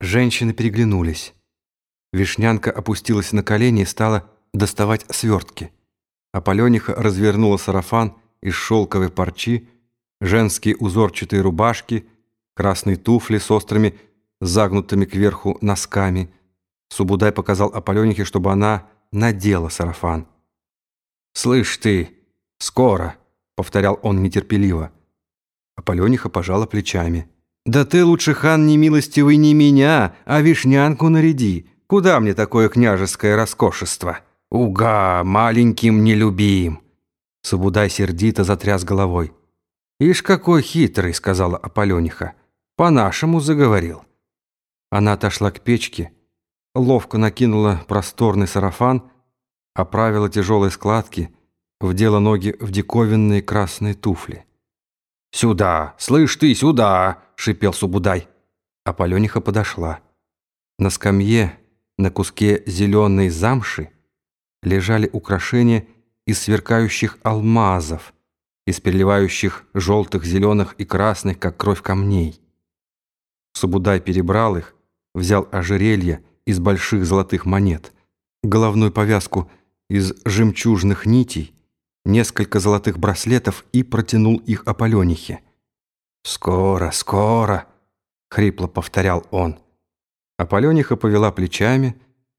Женщины переглянулись. Вишнянка опустилась на колени и стала доставать свертки. Аполёниха развернула сарафан из шелковой парчи, женские узорчатые рубашки, красные туфли с острыми, загнутыми кверху носками. Субудай показал Аполёнихе, чтобы она надела сарафан. «Слышь ты, скоро!» — повторял он нетерпеливо. Аполёниха пожала плечами. «Да ты лучше, хан немилостивый, не меня, а вишнянку наряди. Куда мне такое княжеское роскошество? Уга, маленьким не любим!» Субудай сердито затряс головой. «Ишь, какой хитрый!» — сказала Аполёниха. «По-нашему заговорил». Она отошла к печке, ловко накинула просторный сарафан, оправила тяжелые складки, вдела ноги в диковинные красные туфли. «Сюда! Слышь ты, сюда!» — шипел Субудай. Аполёниха подошла. На скамье, на куске зеленой замши, лежали украшения из сверкающих алмазов, из переливающих желтых, зеленых и красных, как кровь камней. Субудай перебрал их, взял ожерелье из больших золотых монет, головную повязку из жемчужных нитей, несколько золотых браслетов и протянул их Аполёнихе. «Скоро, скоро!» — хрипло повторял он. Аполёниха повела плечами,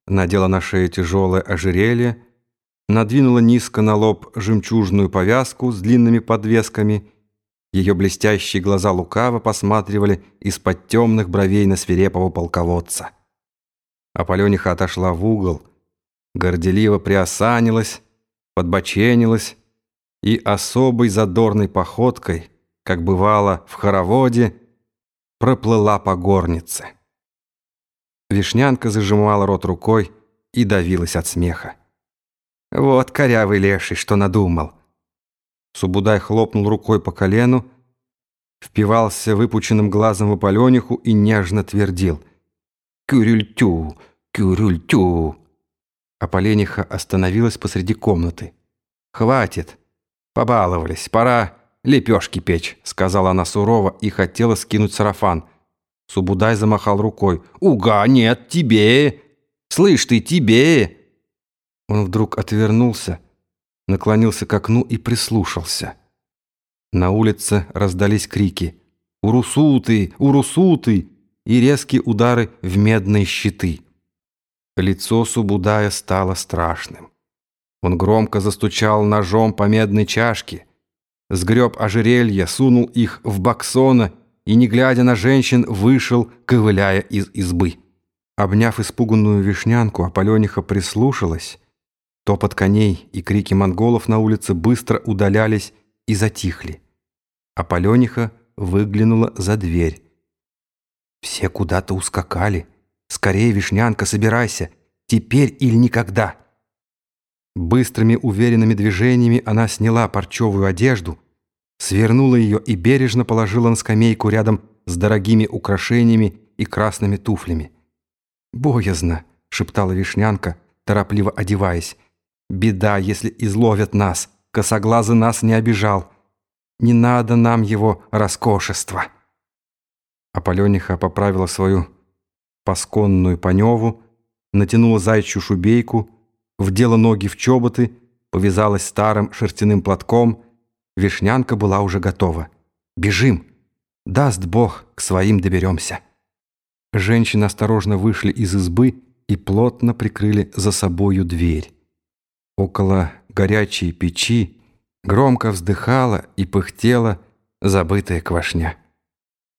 надела на шею тяжелое ожерелье, надвинула низко на лоб жемчужную повязку с длинными подвесками. Ее блестящие глаза лукаво посматривали из-под темных бровей на свирепого полководца. Аполёниха отошла в угол, горделиво приосанилась, подбоченилась и особой задорной походкой, как бывало в хороводе, проплыла по горнице. Вишнянка зажимала рот рукой и давилась от смеха. «Вот корявый леший, что надумал!» Субудай хлопнул рукой по колену, впивался выпученным глазом в Аполёниху и нежно твердил «Кюрюльтю, кюрюльтю!» Аполениха остановилась посреди комнаты. «Хватит! Побаловались, пора лепешки печь», — сказала она сурово и хотела скинуть сарафан. Субудай замахал рукой. «Уга, нет, тебе! Слышь ты, тебе!» Он вдруг отвернулся, наклонился к окну и прислушался. На улице раздались крики «Урусуты! Урусуты!» и резкие удары в медные щиты. Лицо Субудая стало страшным. Он громко застучал ножом по медной чашке, сгреб ожерелья, сунул их в баксона и, не глядя на женщин, вышел, ковыляя из избы. Обняв испуганную вишнянку, Аполёниха прислушалась. Топот коней и крики монголов на улице быстро удалялись и затихли. Аполёниха выглянула за дверь. Все куда-то ускакали. Скорее, Вишнянка, собирайся. Теперь или никогда. Быстрыми уверенными движениями она сняла парчевую одежду, свернула ее и бережно положила на скамейку рядом с дорогими украшениями и красными туфлями. «Боязно», — шептала Вишнянка, торопливо одеваясь. «Беда, если изловят нас. Косоглазый нас не обижал. Не надо нам его роскошества». Аполёниха поправила свою пасконную паневу, натянула зайчью шубейку, вдела ноги в чоботы, повязалась старым шерстяным платком. Вишнянка была уже готова. «Бежим! Даст Бог, к своим доберемся!» Женщины осторожно вышли из избы и плотно прикрыли за собою дверь. Около горячей печи громко вздыхала и пыхтела забытая квашня.